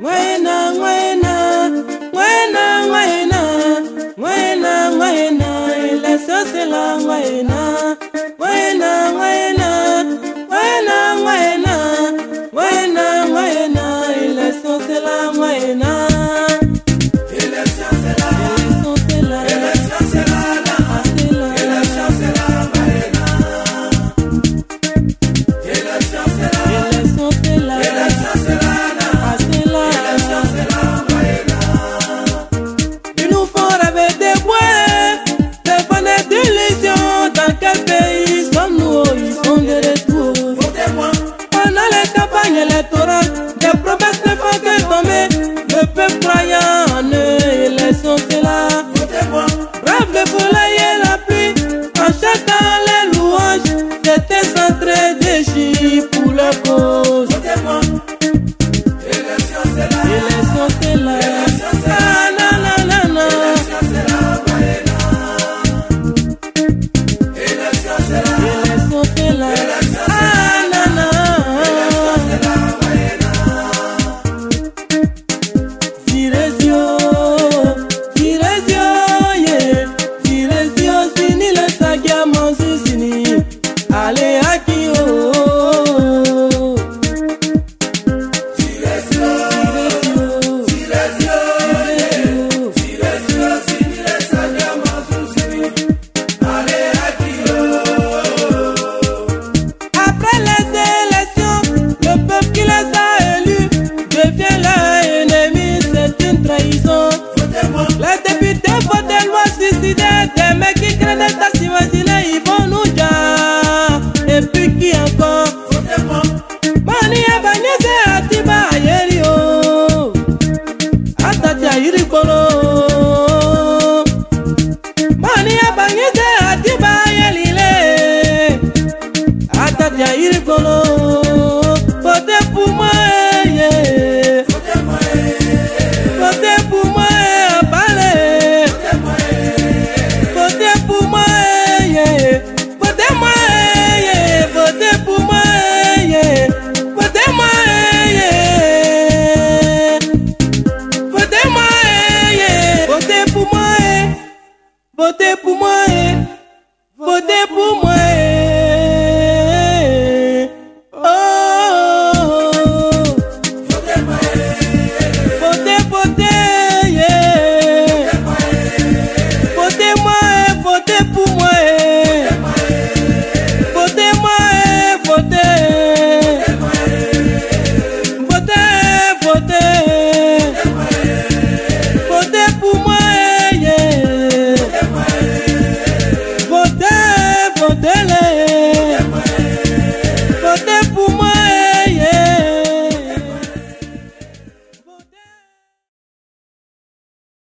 Wena, wena, wena, wena, wena, wena. mwena, mwena, la sauce la wena, wena. Allez à Kyo! Direction! Direction! Direction! Si tu laisses à l'amour soucier, allez à Kyo! Après les élections, le peuple qui les a élus devient l'ennemi, c'est une trahison. Faut tellement. Les députés font tellement des mecs. tachi ayiri gboro mọni abanyese ati ba ayelile atachi ayiri gboro. Votei pro mãe, votei pro mãe. Oh, oh, oh, votei, votei.